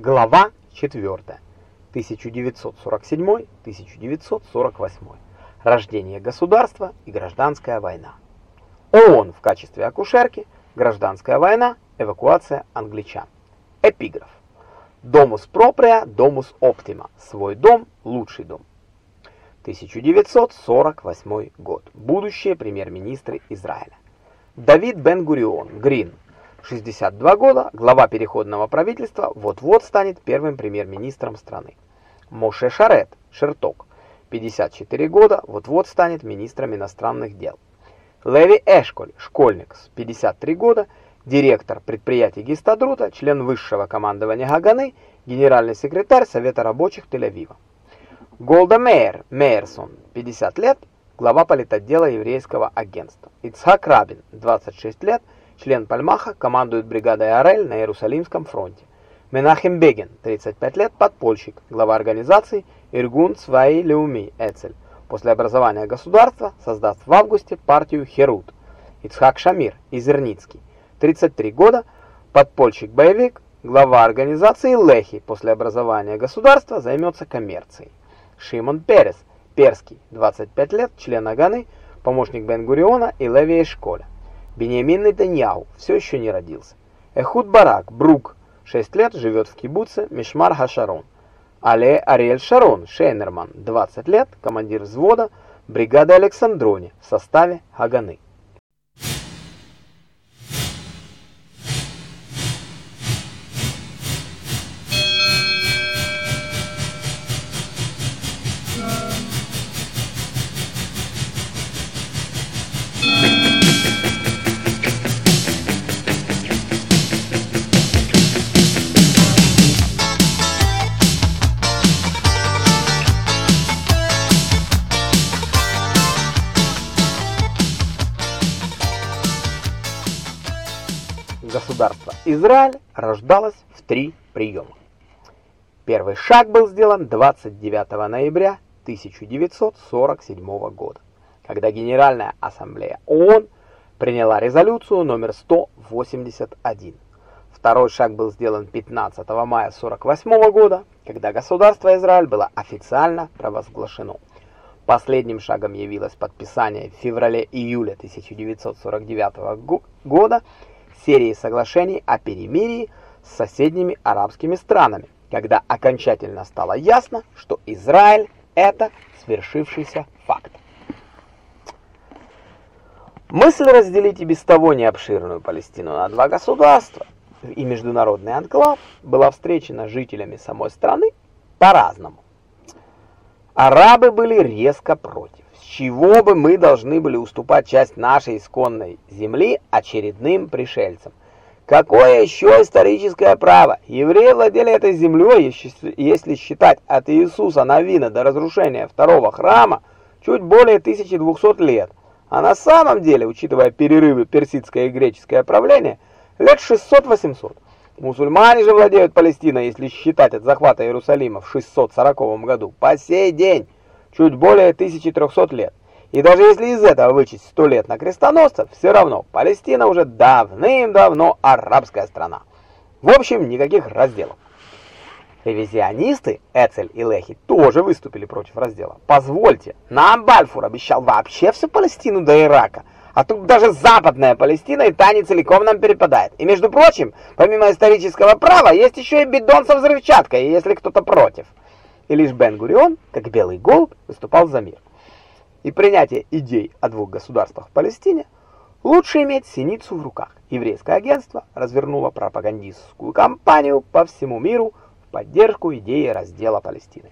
Глава 4. 1947-1948. Рождение государства и гражданская война. ООН в качестве акушерки, гражданская война, эвакуация англичан. Эпиграф. Домус проприя, домус оптима. Свой дом, лучший дом. 1948 год. Будущие премьер-министры Израиля. Давид Бен-Гурион, Грин, 62 года, глава переходного правительства, вот-вот станет первым премьер-министром страны. Моше Шарет, Шерток, 54 года, вот-вот станет министром иностранных дел. Леви Эшколь, школьник, 53 года, директор предприятия Гистадрута, член высшего командования Гаганы, генеральный секретарь Совета рабочих Тель-Авива. Голда Мейер, Мейерсон, 50 лет, глава политотдела еврейского агентства. Ицхак Рабин, 26 лет, член Пальмаха, командует бригадой Арель на Иерусалимском фронте. Менахем Бегин, 35 лет, подпольщик, глава организации Иргун Цваи Леуми Эцель. После образования государства создаст в августе партию Херут. Ицхак Шамир, Изерницкий, 33 года, подпольщик-боевик, глава организации Лехи. После образования государства займется коммерцией. Шимон Перес, Перский, 25 лет, член Аганы, помощник Бен-Гуриона и Леви Эшколя. Беньямин Нетаньяу все еще не родился. Эхуд Барак, Брук, 6 лет, живет в кибуце Мишмар Хашарон. Але Ариэль Шарон, Шейнерман, 20 лет, командир взвода бригады Александрони в составе Хаганы. Израиль рождалось в три приема. Первый шаг был сделан 29 ноября 1947 года, когда Генеральная ассамблея ООН приняла резолюцию номер 181. Второй шаг был сделан 15 мая 1948 года, когда государство Израиль было официально провозглашено. Последним шагом явилось подписание в феврале-июле 1949 года серии соглашений о перемирии с соседними арабскими странами, когда окончательно стало ясно, что Израиль – это свершившийся факт. Мысль разделить и без того необширную Палестину на два государства и международный анклав была встречена жителями самой страны по-разному. Арабы были резко против чего бы мы должны были уступать часть нашей исконной земли очередным пришельцам? Какое еще историческое право? Евреи владели этой землей, если считать от Иисуса Навина до разрушения второго храма, чуть более 1200 лет. А на самом деле, учитывая перерывы персидское и греческое правление, лет 600-800. Мусульмане же владеют Палестиной, если считать от захвата Иерусалима в 640 году, по сей день чуть более 1300 лет. И даже если из этого вычесть 100 лет на крестоносцев, все равно Палестина уже давным-давно арабская страна. В общем, никаких разделов. Ревизионисты Эцель и Лехи тоже выступили против раздела. Позвольте, нам Бальфур обещал вообще всю Палестину до Ирака, а тут даже западная Палестина и та не целиком нам перепадает. И между прочим, помимо исторического права, есть еще и бидон со взрывчаткой, если кто-то против и лишь Бен-Гурион, как белый голубь, выступал за мир. И принятие идей о двух государствах в Палестине лучше иметь синицу в руках. Еврейское агентство развернуло пропагандистскую кампанию по всему миру в поддержку идеи раздела Палестины.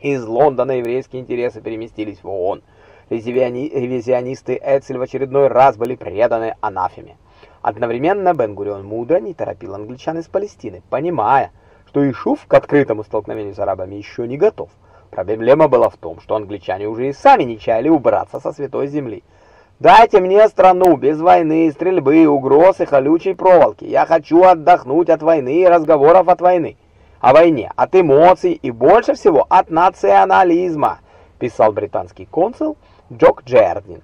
Из Лондона еврейские интересы переместились в ООН. Ревизионисты Эцель в очередной раз были преданы анафеме. Одновременно Бен-Гурион мудро не торопил англичан из Палестины, понимая, что Ишуф к открытому столкновению с арабами еще не готов. Проблема была в том, что англичане уже и сами не чаяли убраться со святой земли. «Дайте мне страну без войны, стрельбы, угроз и колючей проволоки. Я хочу отдохнуть от войны и разговоров от войны. О войне, от эмоций и больше всего от национализма», писал британский консул Джок Джердин.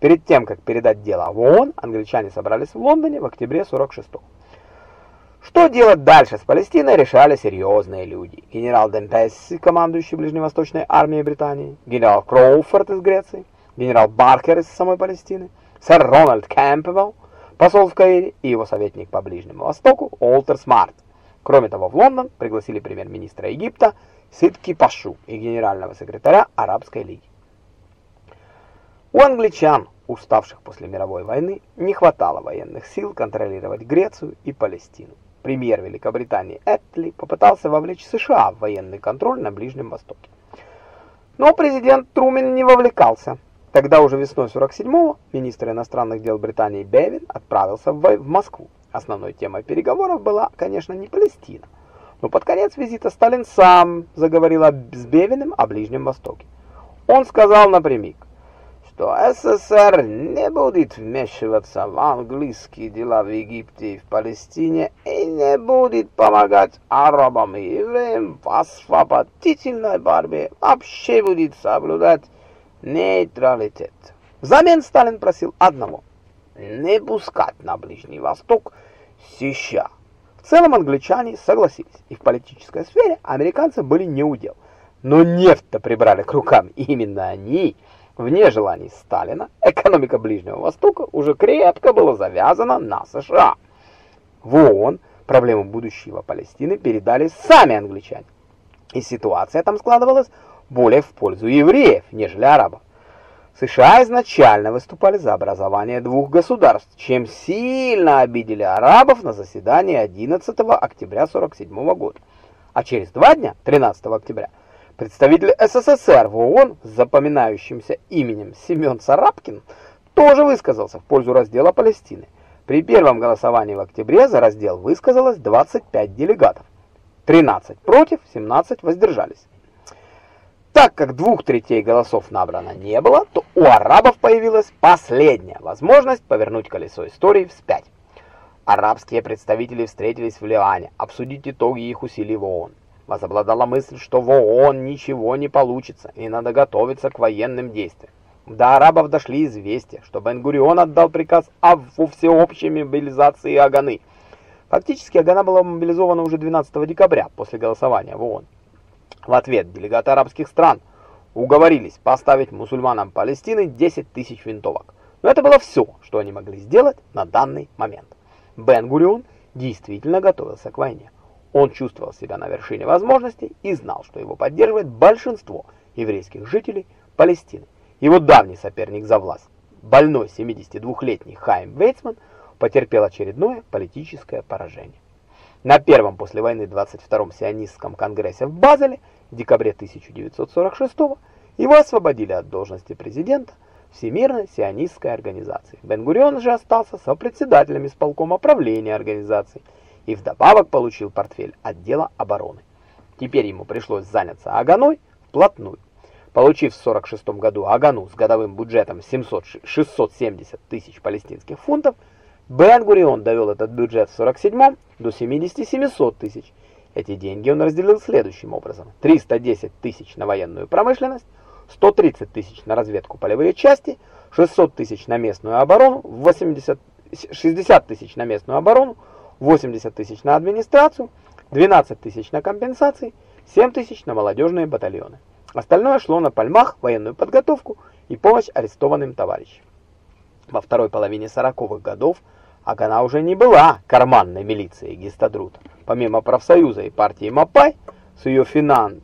Перед тем, как передать дело в ООН, англичане собрались в Лондоне в октябре 46 -го. Что делать дальше с Палестиной, решали серьезные люди. Генерал Демпесси, командующий Ближневосточной армией Британии, генерал Кроуфорд из Греции, генерал Баркер из самой Палестины, сэр Рональд Кэмпбелл, посол в Каире и его советник по Ближнему Востоку Уолтер Смарт. Кроме того, в Лондон пригласили премьер-министра Египта Сидки Пашу и генерального секретаря Арабской лиги. У англичан, уставших после мировой войны, не хватало военных сил контролировать Грецию и Палестину премьер Великобритании Этли попытался вовлечь США в военный контроль на Ближнем Востоке. Но президент Трумен не вовлекался. Тогда уже весной 47-го министр иностранных дел Британии Бевин отправился в, Москву. Основной темой переговоров была, конечно, не Палестина. Но под конец визита Сталин сам заговорил с Бевиным о Ближнем Востоке. Он сказал напрямик, что СССР не будет вмешиваться в английские дела в Египте и в Палестине и не будет помогать арабам и евреям в освободительной борьбе, вообще будет соблюдать нейтралитет. Взамен Сталин просил одного – не пускать на Ближний Восток США. В целом англичане согласились, и в политической сфере американцы были неудел. Но нефть-то прибрали к рукам именно они – Вне желаний Сталина экономика Ближнего Востока уже крепко была завязана на США. В ООН проблему будущего Палестины передали сами англичане. И ситуация там складывалась более в пользу евреев, нежели арабов. США изначально выступали за образование двух государств, чем сильно обидели арабов на заседании 11 октября 1947 года. А через два дня, 13 октября, Представитель СССР в ООН с запоминающимся именем Семен Сарапкин тоже высказался в пользу раздела Палестины. При первом голосовании в октябре за раздел высказалось 25 делегатов. 13 против, 17 воздержались. Так как двух третей голосов набрано не было, то у арабов появилась последняя возможность повернуть колесо истории вспять. Арабские представители встретились в Ливане обсудить итоги их усилий в ООН возобладала мысль, что в ООН ничего не получится и надо готовиться к военным действиям. До арабов дошли известия, что Бен-Гурион отдал приказ о всеобщей мобилизации Аганы. Фактически Агана была мобилизована уже 12 декабря после голосования в ООН. В ответ делегаты арабских стран уговорились поставить мусульманам Палестины 10 тысяч винтовок. Но это было все, что они могли сделать на данный момент. Бен-Гурион действительно готовился к войне. Он чувствовал себя на вершине возможностей и знал, что его поддерживает большинство еврейских жителей Палестины. Его давний соперник за власть, больной 72-летний Хайм Вейцман, потерпел очередное политическое поражение. На первом после войны 22-м сионистском конгрессе в Базеле в декабре 1946 его освободили от должности президента Всемирной сионистской организации. Бен-Гурион же остался сопредседателем исполкома правления организации – и вдобавок получил портфель отдела обороны. Теперь ему пришлось заняться Аганой вплотную. Получив в 46 году Агану с годовым бюджетом 700, 670 тысяч палестинских фунтов, Бен-Гурион довел этот бюджет в 47 до 70-700 тысяч. Эти деньги он разделил следующим образом. 310 тысяч на военную промышленность, 130 тысяч на разведку полевые части, 600 тысяч на местную оборону, 80, 60 тысяч на местную оборону, 80 тысяч на администрацию, 12 тысяч на компенсации, 7 тысяч на молодежные батальоны. Остальное шло на пальмах, военную подготовку и помощь арестованным товарищам. Во второй половине 40-х годов Агана уже не была карманной милицией Гестадрута. Помимо профсоюза и партии Мапай, с ее финан...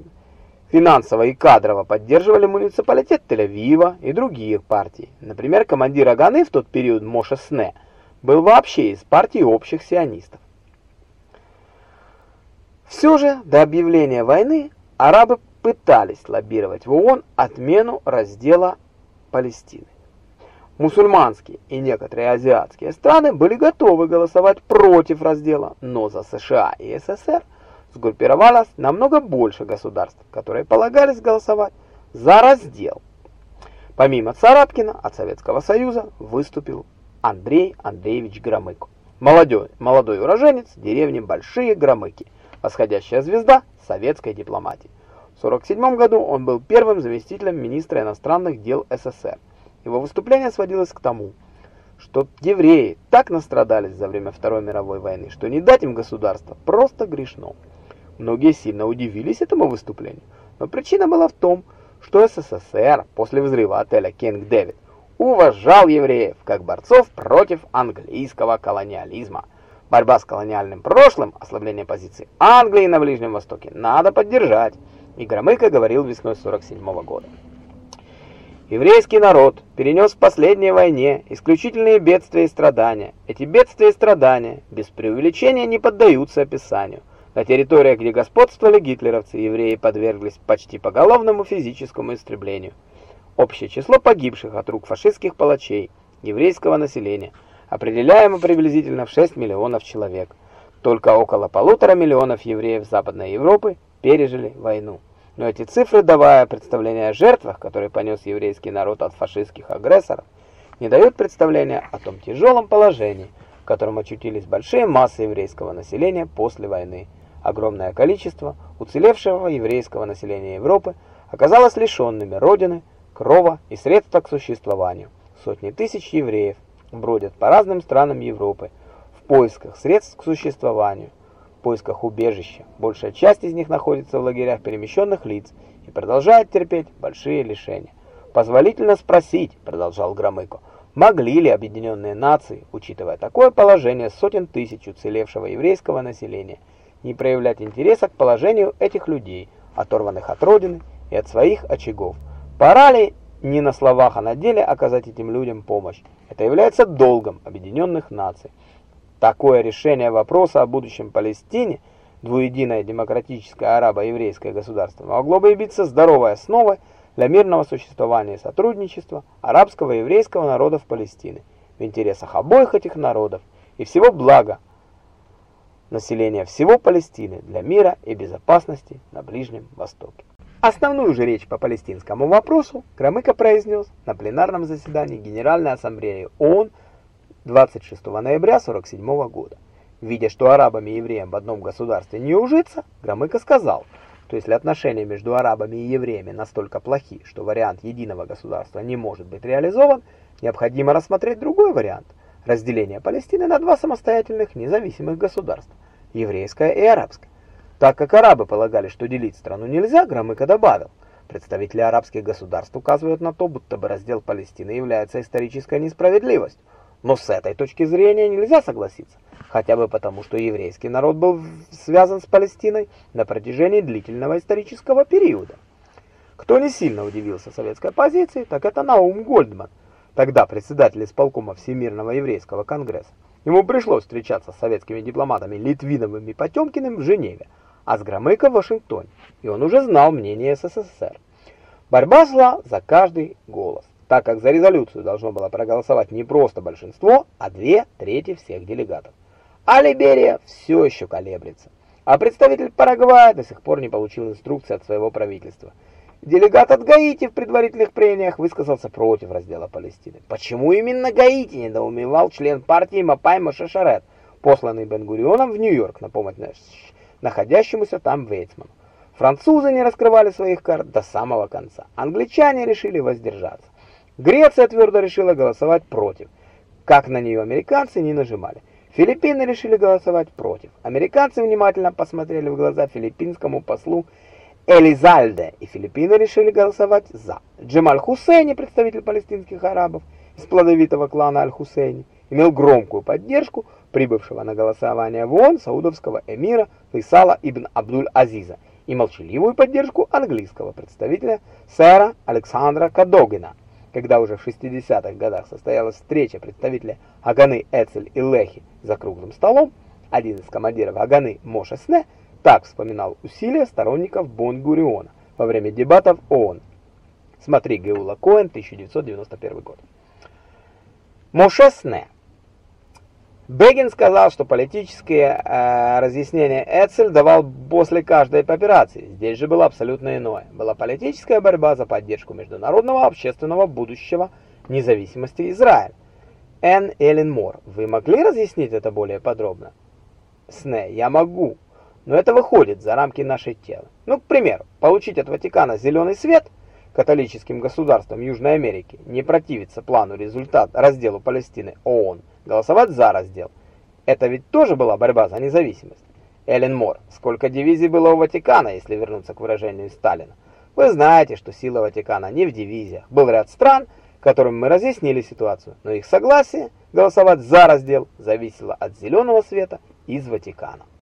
финансово и кадрово поддерживали муниципалитет Тель-Авива и другие партии. Например, командир Аганы в тот период Моше Сне – был вообще из партии общих сионистов. Все же до объявления войны арабы пытались лоббировать в ООН отмену раздела Палестины. Мусульманские и некоторые азиатские страны были готовы голосовать против раздела, но за США и СССР сгруппировалось намного больше государств, которые полагались голосовать за раздел. Помимо Царапкина от Советского Союза выступил Андрей Андреевич Громыко. Молодой, молодой уроженец деревни Большие Громыки, восходящая звезда советской дипломатии. В 1947 году он был первым заместителем министра иностранных дел СССР. Его выступление сводилось к тому, что евреи так настрадались за время Второй мировой войны, что не дать им государства просто грешно. Многие сильно удивились этому выступлению, но причина была в том, что СССР после взрыва отеля Кинг Дэвид уважал евреев как борцов против английского колониализма. Борьба с колониальным прошлым, ослабление позиций Англии на Ближнем Востоке надо поддержать, и Громыко говорил весной 47 -го года. Еврейский народ перенес в последней войне исключительные бедствия и страдания. Эти бедствия и страдания без преувеличения не поддаются описанию. На территориях, где господствовали гитлеровцы, евреи подверглись почти поголовному физическому истреблению. Общее число погибших от рук фашистских палачей еврейского населения определяемо приблизительно в 6 миллионов человек. Только около полутора миллионов евреев Западной Европы пережили войну. Но эти цифры, давая представление о жертвах, которые понес еврейский народ от фашистских агрессоров, не дают представления о том тяжелом положении, в котором очутились большие массы еврейского населения после войны. Огромное количество уцелевшего еврейского населения Европы оказалось лишенными родины, крова и средства к существованию. Сотни тысяч евреев бродят по разным странам Европы в поисках средств к существованию поисках убежища. Большая часть из них находится в лагерях перемещенных лиц и продолжает терпеть большие лишения. «Позволительно спросить», — продолжал Громыко, могли ли объединенные нации, учитывая такое положение сотен тысяч уцелевшего еврейского населения, не проявлять интереса к положению этих людей, оторванных от родины и от своих очагов. Пора ли не на словах, а на деле оказать этим людям помощь? Это является долгом объединенных наций. Такое решение вопроса о будущем Палестине, двуединое демократическое арабо-еврейское государство, могло бы явиться здоровой основой для мирного существования и сотрудничества арабского и еврейского народов Палестины в интересах обоих этих народов и всего блага населения всего Палестины для мира и безопасности на Ближнем Востоке. Основную же речь по палестинскому вопросу Громыко произнес на пленарном заседании Генеральной Ассамблеи ООН 26 ноября 47 года. Видя, что арабами и евреям в одном государстве не ужиться, Громыко сказал, что если отношения между арабами и евреями настолько плохи, что вариант единого государства не может быть реализован, необходимо рассмотреть другой вариант – разделение Палестины на два самостоятельных независимых государства – еврейское и арабское. Так как арабы полагали, что делить страну нельзя, Громыко добавил, представители арабских государств указывают на то, будто бы раздел Палестины является исторической несправедливостью. Но с этой точки зрения нельзя согласиться, хотя бы потому, что еврейский народ был связан с Палестиной на протяжении длительного исторического периода. Кто не сильно удивился советской позиции, так это Наум Гольдман, тогда председатель исполкома Всемирного еврейского конгресса. Ему пришлось встречаться с советскими дипломатами Литвиновым и Потемкиным в Женеве, а с Громыко в Вашингтоне, и он уже знал мнение СССР. Борьба шла за каждый голос так как за резолюцию должно было проголосовать не просто большинство, а две трети всех делегатов. А Либерия все еще колеблется. А представитель Парагвая до сих пор не получил инструкции от своего правительства. Делегат от Гаити в предварительных прениях высказался против раздела Палестины. Почему именно Гаити недоумевал член партии Мапай Мошешарет, посланный Бен-Гурионом в Нью-Йорк на помощь находящемуся там Вейцману. Французы не раскрывали своих карт до самого конца. Англичане решили воздержаться. Греция твердо решила голосовать против. Как на нее американцы не нажимали. Филиппины решили голосовать против. Американцы внимательно посмотрели в глаза филиппинскому послу Элизальде, и Филиппины решили голосовать за. Джемаль Хусейни, представитель палестинских арабов из плодовитого клана Аль-Хусейни, имел громкую поддержку прибывшего на голосование в ООН саудовского эмира Фейсала ибн Абдуль-Азиза и молчаливую поддержку английского представителя сэра Александра Кадогина когда уже в 60-х годах состоялась встреча представителей Аганы Эцель и Лехи за круглым столом, один из командиров Аганы Моше Сне так вспоминал усилия сторонников Бон-Гуриона во время дебатов ООН. Смотри Геула Коэн, 1991 год. Моше Сне Бегин сказал, что политические э, разъяснения Эцель давал после каждой операции. Здесь же было абсолютно иное. Была политическая борьба за поддержку международного общественного будущего независимости Израиля. Н. Эллен Мор, вы могли разъяснить это более подробно? Сне, я могу, но это выходит за рамки нашей темы. Ну, к примеру, получить от Ватикана зеленый свет – католическим государствам Южной Америки не противиться плану результат разделу Палестины ООН, голосовать за раздел. Это ведь тоже была борьба за независимость. Эллен Мор, сколько дивизий было у Ватикана, если вернуться к выражению Сталина? Вы знаете, что сила Ватикана не в дивизиях. Был ряд стран, которым мы разъяснили ситуацию, но их согласие голосовать за раздел зависело от зеленого света из Ватикана.